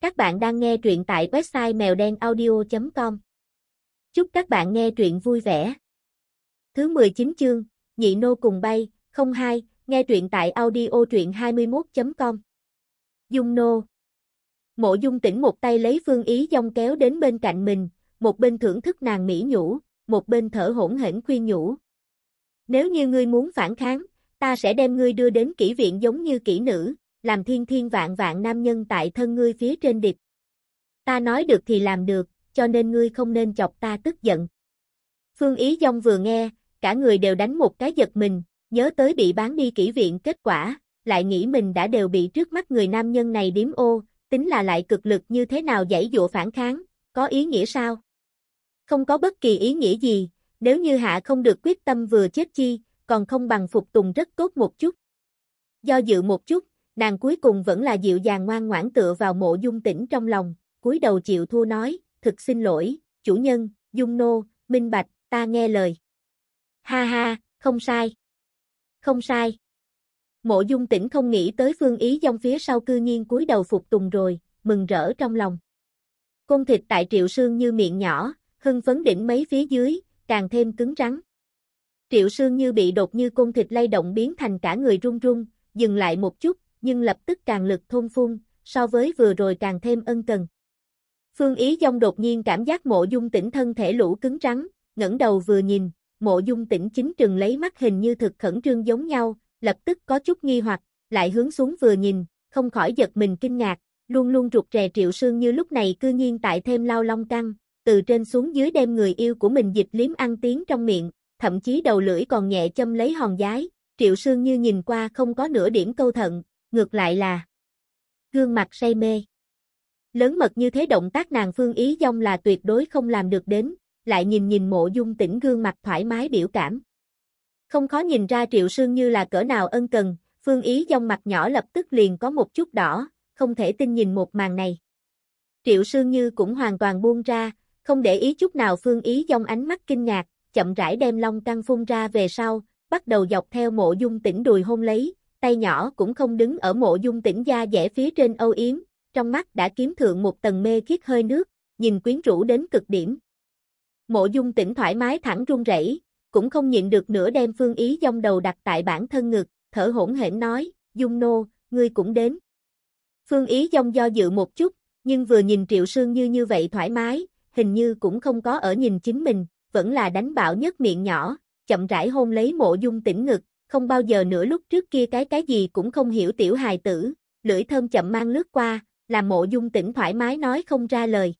Các bạn đang nghe truyện tại website mèo đen audio.com. Chúc các bạn nghe truyện vui vẻ. Thứ 19 chương, Nhị Nô cùng bay, 02, nghe truyện tại audio truyện 21.com. Dung Nô Mộ Dung tỉnh một tay lấy phương ý dông kéo đến bên cạnh mình, một bên thưởng thức nàng mỹ nhũ, một bên thở hỗn hển khuyên nhủ. Nếu như ngươi muốn phản kháng, ta sẽ đem ngươi đưa đến kỹ viện giống như kỹ nữ, làm thiên thiên vạn vạn nam nhân tại thân ngươi phía trên địch. Ta nói được thì làm được, cho nên ngươi không nên chọc ta tức giận. Phương Ý Dông vừa nghe, cả người đều đánh một cái giật mình, nhớ tới bị bán đi kỹ viện kết quả, lại nghĩ mình đã đều bị trước mắt người nam nhân này điếm ô, tính là lại cực lực như thế nào giải dụa phản kháng, có ý nghĩa sao? Không có bất kỳ ý nghĩa gì, nếu như hạ không được quyết tâm vừa chết chi, còn không bằng phục tùng rất tốt một chút. Do dự một chút, nàng cuối cùng vẫn là dịu dàng ngoan ngoãn tựa vào mộ dung tỉnh trong lòng, cúi đầu chịu thua nói, thực xin lỗi, chủ nhân, dung nô, minh bạch, ta nghe lời. Ha ha, không sai. Không sai. Mộ dung tỉnh không nghĩ tới phương ý dòng phía sau cư nhiên cúi đầu phục tùng rồi, mừng rỡ trong lòng. Côn thịt tại triệu sương như miệng nhỏ, hưng phấn đỉnh mấy phía dưới, càng thêm cứng rắn. Triệu sương như bị đột như côn thịt lay động biến thành cả người run run, dừng lại một chút, nhưng lập tức càng lực thôn phun, so với vừa rồi càng thêm ân cần. Phương Ý Dông đột nhiên cảm giác mộ dung tỉnh thân thể lũ cứng rắn, ngẩng đầu vừa nhìn, mộ dung tỉnh chính trừng lấy mắt hình như thực khẩn trương giống nhau, lập tức có chút nghi hoặc, lại hướng xuống vừa nhìn, không khỏi giật mình kinh ngạc, luôn luôn rụt rè triệu sương như lúc này cư nhiên tại thêm lao long căng, từ trên xuống dưới đem người yêu của mình dịch liếm ăn tiếng trong miệng, thậm chí đầu lưỡi còn nhẹ châm lấy hòn giái, triệu sương như nhìn qua không có nửa điểm câu thận, ngược lại là gương mặt say mê. Lớn mật như thế động tác nàng phương ý dông là tuyệt đối không làm được đến, lại nhìn nhìn mộ dung tỉnh gương mặt thoải mái biểu cảm. Không khó nhìn ra triệu sương như là cỡ nào ân cần, phương ý dông mặt nhỏ lập tức liền có một chút đỏ, không thể tin nhìn một màn này. Triệu sương như cũng hoàn toàn buông ra, không để ý chút nào phương ý dông ánh mắt kinh ngạc, chậm rãi đem long căng phun ra về sau, bắt đầu dọc theo mộ dung tỉnh đùi hôn lấy, tay nhỏ cũng không đứng ở mộ dung tỉnh gia dẻ phía trên âu yếm, trong mắt đã kiếm thượng một tầng mê khiết hơi nước, nhìn quyến rũ đến cực điểm. Mộ dung tỉnh thoải mái thẳng run rẩy, cũng không nhịn được nữa đem phương ý dông đầu đặt tại bản thân ngực, thở hỗn hển nói, dung nô, ngươi cũng đến. Phương ý dông do dự một chút, nhưng vừa nhìn triệu sương như như vậy thoải mái, hình như cũng không có ở nhìn chính mình, vẫn là đánh bạo nhất miệng nhỏ, chậm rãi hôn lấy mộ dung tỉnh ngực, không bao giờ nữa lúc trước kia cái cái gì cũng không hiểu tiểu hài tử, lưỡi thơm chậm mang lướt qua, làm mộ dung tỉnh thoải mái nói không ra lời.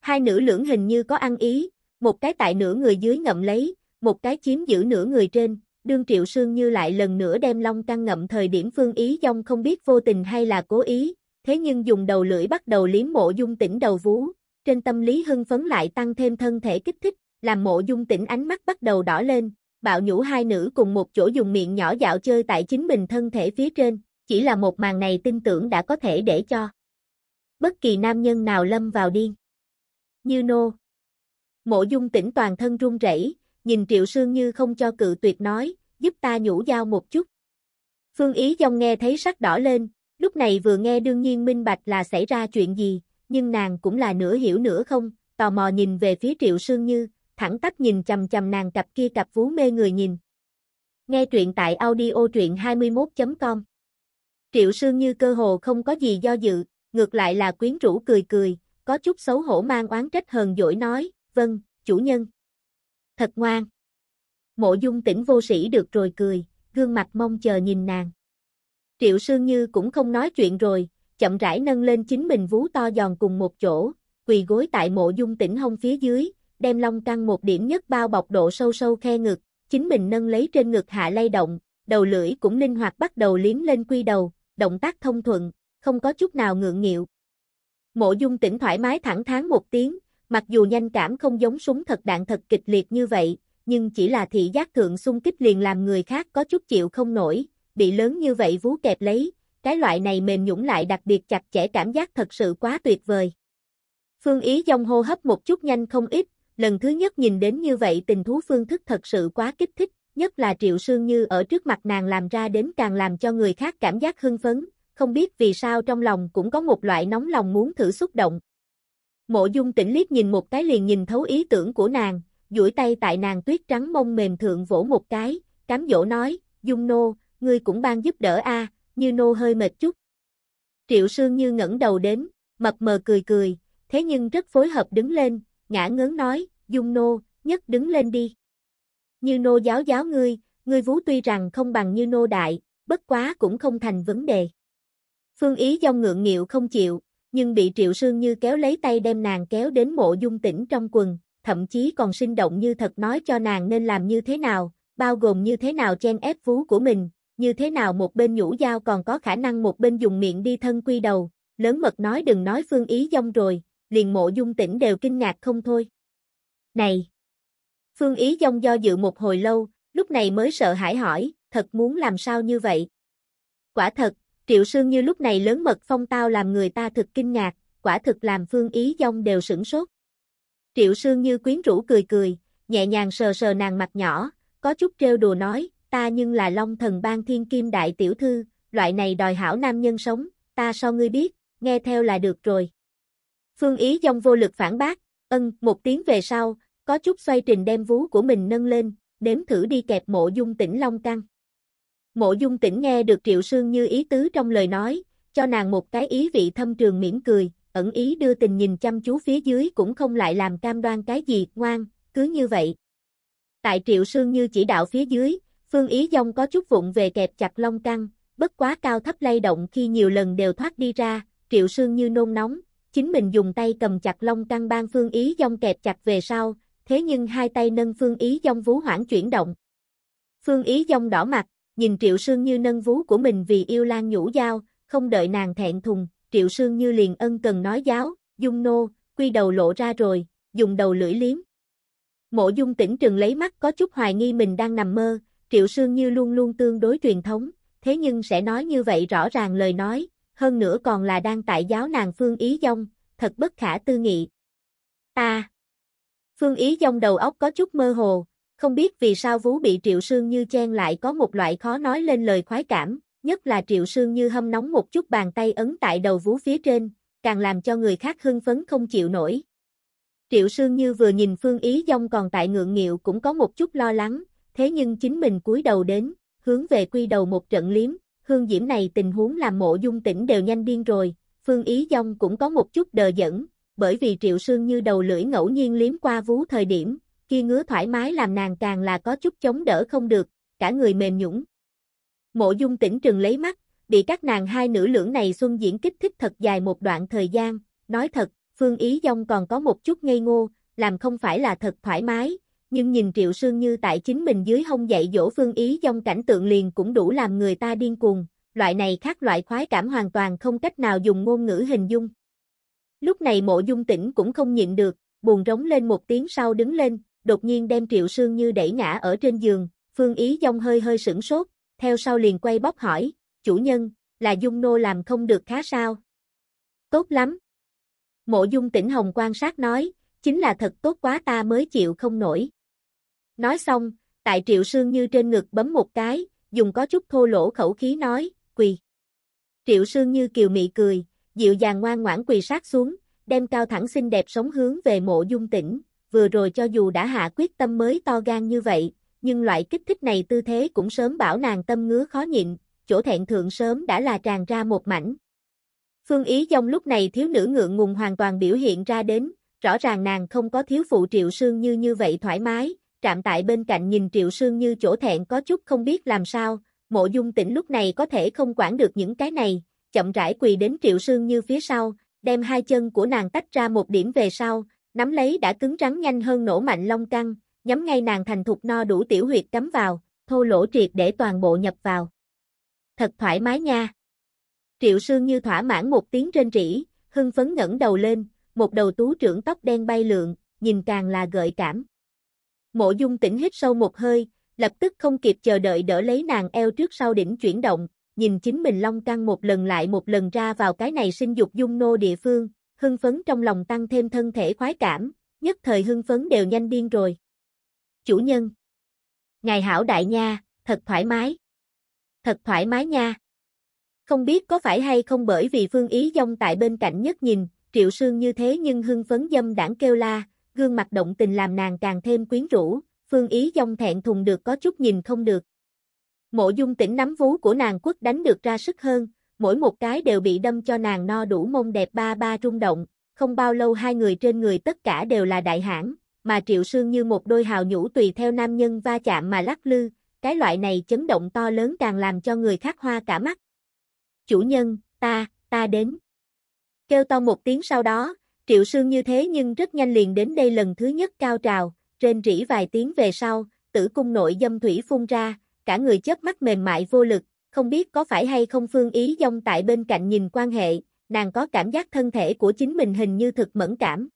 Hai nữ lưỡng hình như có ăn ý, một cái tại nửa người dưới ngậm lấy, một cái chiếm giữ nửa người trên, đương triệu sương như lại lần nữa đem long căng ngậm thời điểm phương ý dông không biết vô tình hay là cố ý, thế nhưng dùng đầu lưỡi bắt đầu liếm mộ dung tỉnh đầu vú, trên tâm lý hưng phấn lại tăng thêm thân thể kích thích, làm mộ dung tỉnh ánh mắt bắt đầu đỏ lên, bạo nhũ hai nữ cùng một chỗ dùng miệng nhỏ dạo chơi tại chính mình thân thể phía trên, chỉ là một màn này tin tưởng đã có thể để cho bất kỳ nam nhân nào lâm vào điên. Như nô. Mộ dung tỉnh toàn thân run rẩy, nhìn triệu sương như không cho cự tuyệt nói, giúp ta nhũ dao một chút. Phương Ý dòng nghe thấy sắc đỏ lên, lúc này vừa nghe đương nhiên minh bạch là xảy ra chuyện gì, nhưng nàng cũng là nửa hiểu nửa không, tò mò nhìn về phía triệu sương như, thẳng tắp nhìn chầm chầm nàng cặp kia cặp vú mê người nhìn. Nghe truyện tại audio truyện 21.com Triệu Sương như cơ hồ không có gì do dự, ngược lại là quyến rũ cười cười, có chút xấu hổ mang oán trách hờn dỗi nói, vâng, chủ nhân. Thật ngoan. Mộ dung tỉnh vô sĩ được rồi cười, gương mặt mong chờ nhìn nàng. Triệu Sương Như cũng không nói chuyện rồi, chậm rãi nâng lên chính mình vú to giòn cùng một chỗ, quỳ gối tại mộ dung tỉnh hông phía dưới, đem long căng một điểm nhất bao bọc độ sâu sâu khe ngực, chính mình nâng lấy trên ngực hạ lay động, đầu lưỡi cũng linh hoạt bắt đầu liếm lên quy đầu, động tác thông thuận, không có chút nào ngượng nghịu. Mộ dung tỉnh thoải mái thẳng thắn một tiếng, mặc dù nhanh cảm không giống súng thật đạn thật kịch liệt như vậy, nhưng chỉ là thị giác thượng xung kích liền làm người khác có chút chịu không nổi, bị lớn như vậy vú kẹp lấy, cái loại này mềm nhũng lại đặc biệt chặt chẽ cảm giác thật sự quá tuyệt vời. Phương Ý dòng hô hấp một chút nhanh không ít, lần thứ nhất nhìn đến như vậy tình thú phương thức thật sự quá kích thích, nhất là Triệu Sương Như ở trước mặt nàng làm ra đến càng làm cho người khác cảm giác hưng phấn, không biết vì sao trong lòng cũng có một loại nóng lòng muốn thử xúc động. Mộ dung tỉnh liếc nhìn một cái liền nhìn thấu ý tưởng của nàng, duỗi tay tại nàng tuyết trắng mông mềm thượng vỗ một cái, cám dỗ nói, dung nô, ngươi cũng ban giúp đỡ a, như nô hơi mệt chút. Triệu Sương Như ngẩng đầu đến, mập mờ cười cười, thế nhưng rất phối hợp đứng lên, ngã ngớn nói, dung nô, nhất đứng lên đi. Như nô giáo giáo ngươi, ngươi vú tuy rằng không bằng như nô đại, bất quá cũng không thành vấn đề. Phương Ý dông ngượng nghịu không chịu, nhưng bị Triệu Sương Như kéo lấy tay đem nàng kéo đến mộ dung tỉnh trong quần, thậm chí còn sinh động như thật nói cho nàng nên làm như thế nào, bao gồm như thế nào chen ép vú của mình, như thế nào một bên nhũ dao còn có khả năng một bên dùng miệng đi thân quy đầu, lớn mật nói đừng nói Phương Ý dông rồi, liền mộ dung tỉnh đều kinh ngạc không thôi. Này! Phương Ý dông do dự một hồi lâu, lúc này mới sợ hãi hỏi, thật muốn làm sao như vậy? Quả thật, Triệu Sương như lúc này lớn mật phong tao làm người ta thực kinh ngạc, quả thực làm Phương Ý dông đều sửng sốt. Triệu Sương như quyến rũ cười cười, nhẹ nhàng sờ sờ nàng mặt nhỏ, có chút trêu đùa nói, ta nhưng là Long thần ban thiên kim đại tiểu thư, loại này đòi hảo nam nhân sống, ta so ngươi biết, nghe theo là được rồi. Phương Ý dông vô lực phản bác, ân, một tiếng về sau, có chút xoay trình đem vú của mình nâng lên, nếm thử đi kẹp mộ dung tỉnh long căng. Mộ dung tỉnh nghe được triệu sương như ý tứ trong lời nói, cho nàng một cái ý vị thâm trường mỉm cười, ẩn ý đưa tình nhìn chăm chú phía dưới cũng không lại làm cam đoan cái gì, ngoan, cứ như vậy. Tại triệu sương như chỉ đạo phía dưới, phương ý dông có chút vụng về kẹp chặt long căng, bất quá cao thấp lay động khi nhiều lần đều thoát đi ra, triệu sương như nôn nóng, chính mình dùng tay cầm chặt long căng ban phương ý dông kẹp chặt về sau, thế nhưng hai tay nâng phương ý dông vú hoảng chuyển động. Phương ý dông đỏ mặt, nhìn triệu sương như nâng vú của mình vì yêu lan nhũ dao, không đợi nàng thẹn thùng, triệu sương như liền ân cần nói giáo, dung nô, quy đầu lộ ra rồi, dùng đầu lưỡi liếm. Mộ dung tỉnh trừng lấy mắt có chút hoài nghi mình đang nằm mơ, triệu sương như luôn luôn tương đối truyền thống, thế nhưng sẽ nói như vậy rõ ràng lời nói, hơn nữa còn là đang tại giáo nàng phương ý dông, thật bất khả tư nghị. Ta Phương Ý dông đầu óc có chút mơ hồ, không biết vì sao vú bị Triệu Sương Như chen lại có một loại khó nói lên lời khoái cảm, nhất là Triệu Sương Như hâm nóng một chút bàn tay ấn tại đầu vú phía trên, càng làm cho người khác hưng phấn không chịu nổi. Triệu Sương Như vừa nhìn Phương Ý dông còn tại ngượng nghịu cũng có một chút lo lắng, thế nhưng chính mình cúi đầu đến, hướng về quy đầu một trận liếm, hương diễm này tình huống làm mộ dung tỉnh đều nhanh điên rồi, Phương Ý dông cũng có một chút đờ dẫn, bởi vì triệu sương như đầu lưỡi ngẫu nhiên liếm qua vú thời điểm, kia ngứa thoải mái làm nàng càng là có chút chống đỡ không được, cả người mềm nhũng. Mộ dung tỉnh trừng lấy mắt, bị các nàng hai nữ lưỡng này xuân diễn kích thích thật dài một đoạn thời gian, nói thật, Phương Ý Dông còn có một chút ngây ngô, làm không phải là thật thoải mái, nhưng nhìn Triệu Sương Như tại chính mình dưới hông dạy dỗ Phương Ý Dông cảnh tượng liền cũng đủ làm người ta điên cuồng, loại này khác loại khoái cảm hoàn toàn không cách nào dùng ngôn ngữ hình dung. Lúc này mộ dung tỉnh cũng không nhịn được, buồn rống lên một tiếng sau đứng lên, đột nhiên đem triệu sương như đẩy ngã ở trên giường, phương ý dông hơi hơi sửng sốt, theo sau liền quay bóc hỏi, chủ nhân, là dung nô làm không được khá sao? Tốt lắm. Mộ dung tỉnh hồng quan sát nói, chính là thật tốt quá ta mới chịu không nổi. Nói xong, tại triệu sương như trên ngực bấm một cái, dùng có chút thô lỗ khẩu khí nói, quỳ. Triệu sương như kiều mị cười, dịu dàng ngoan ngoãn quỳ sát xuống, đem cao thẳng xinh đẹp sống hướng về mộ dung tỉnh, vừa rồi cho dù đã hạ quyết tâm mới to gan như vậy, nhưng loại kích thích này tư thế cũng sớm bảo nàng tâm ngứa khó nhịn, chỗ thẹn thượng sớm đã là tràn ra một mảnh. Phương Ý dông lúc này thiếu nữ ngượng ngùng hoàn toàn biểu hiện ra đến, rõ ràng nàng không có thiếu phụ Triệu Sương Như như vậy thoải mái, trạm tại bên cạnh nhìn Triệu Sương Như chỗ thẹn có chút không biết làm sao, mộ dung tỉnh lúc này có thể không quản được những cái này, chậm rãi quỳ đến Triệu Sương Như phía sau, đem hai chân của nàng tách ra một điểm về sau, nắm lấy đã cứng rắn nhanh hơn nổ mạnh long căng, nhắm ngay nàng thành thục no đủ tiểu huyệt cắm vào, thô lỗ triệt để toàn bộ nhập vào. Thật thoải mái nha. Triệu Sương Như thỏa mãn một tiếng trên rỉ, hưng phấn ngẩng đầu lên, một đầu tú trưởng tóc đen bay lượn, nhìn càng là gợi cảm. Mộ Dung tỉnh hít sâu một hơi, lập tức không kịp chờ đợi đỡ lấy nàng eo trước sau đỉnh chuyển động, nhìn chính mình long căng một lần lại một lần ra vào cái này sinh dục dung nô địa phương, hưng phấn trong lòng tăng thêm thân thể khoái cảm, nhất thời hưng phấn đều nhanh điên rồi. Chủ nhân. Ngài hảo đại nha, thật thoải mái. Thật thoải mái nha. Không biết có phải hay không bởi vì Phương Ý Dông tại bên cạnh nhất nhìn, Triệu Sương như thế nhưng hưng phấn dâm đảng kêu la, gương mặt động tình làm nàng càng thêm quyến rũ, Phương Ý Dông thẹn thùng được có chút nhìn không được. Mộ dung tỉnh nắm vú của nàng quất đánh được ra sức hơn, mỗi một cái đều bị đâm cho nàng no đủ mông đẹp ba ba rung động, không bao lâu hai người trên người tất cả đều là đại hãn, mà Triệu Sương như một đôi hào nhũ tùy theo nam nhân va chạm mà lắc lư, cái loại này chấn động to lớn càng làm cho người khác hoa cả mắt. Chủ nhân, ta, ta đến. Kêu to một tiếng sau đó, Triệu Sương như thế nhưng rất nhanh liền đến đây lần thứ nhất cao trào, trên rỉ vài tiếng về sau, tử cung nội dâm thủy phun ra, cả người chớp mắt mềm mại vô lực, không biết có phải hay không phương ý dông tại bên cạnh nhìn quan hệ, nàng có cảm giác thân thể của chính mình hình như thực mẫn cảm.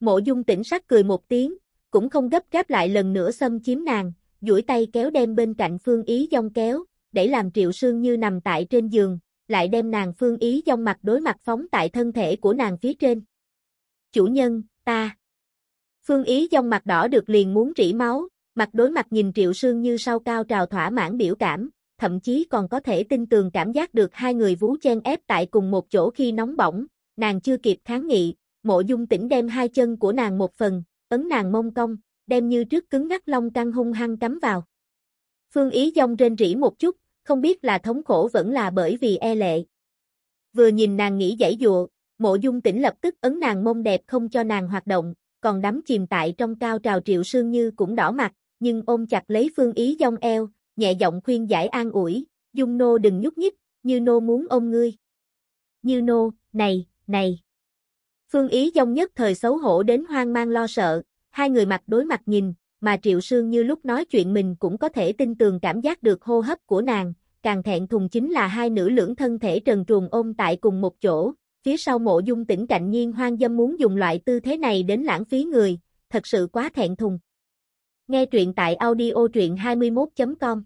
Mộ dung tỉnh sắc cười một tiếng, cũng không gấp gáp lại lần nữa xâm chiếm nàng, duỗi tay kéo đem bên cạnh phương ý dông kéo, để làm triệu sương như nằm tại trên giường, lại đem nàng phương ý dông mặt đối mặt phóng tại thân thể của nàng phía trên. Chủ nhân, ta. Phương ý dông mặt đỏ được liền muốn rỉ máu, mặt đối mặt nhìn triệu sương như sau cao trào thỏa mãn biểu cảm, thậm chí còn có thể tin tường cảm giác được hai người vú chen ép tại cùng một chỗ khi nóng bỏng, nàng chưa kịp kháng nghị, mộ dung tỉnh đem hai chân của nàng một phần, ấn nàng mông cong, đem như trước cứng ngắc long căng hung hăng cắm vào. Phương Ý dông trên rỉ một chút, không biết là thống khổ vẫn là bởi vì e lệ. Vừa nhìn nàng nghĩ giải dụa, mộ dung tỉnh lập tức ấn nàng mông đẹp không cho nàng hoạt động, còn đắm chìm tại trong cao trào triệu sương như cũng đỏ mặt, nhưng ôm chặt lấy Phương Ý dông eo, nhẹ giọng khuyên giải an ủi, dung nô đừng nhúc nhích, như nô muốn ôm ngươi. Như nô, này, này. Phương Ý dông nhất thời xấu hổ đến hoang mang lo sợ, hai người mặt đối mặt nhìn, mà Triệu Sương như lúc nói chuyện mình cũng có thể tin tường cảm giác được hô hấp của nàng, càng thẹn thùng chính là hai nữ lưỡng thân thể trần truồng ôm tại cùng một chỗ, phía sau mộ dung tỉnh cạnh nhiên hoang dâm muốn dùng loại tư thế này đến lãng phí người, thật sự quá thẹn thùng. Nghe truyện tại audio truyện 21.com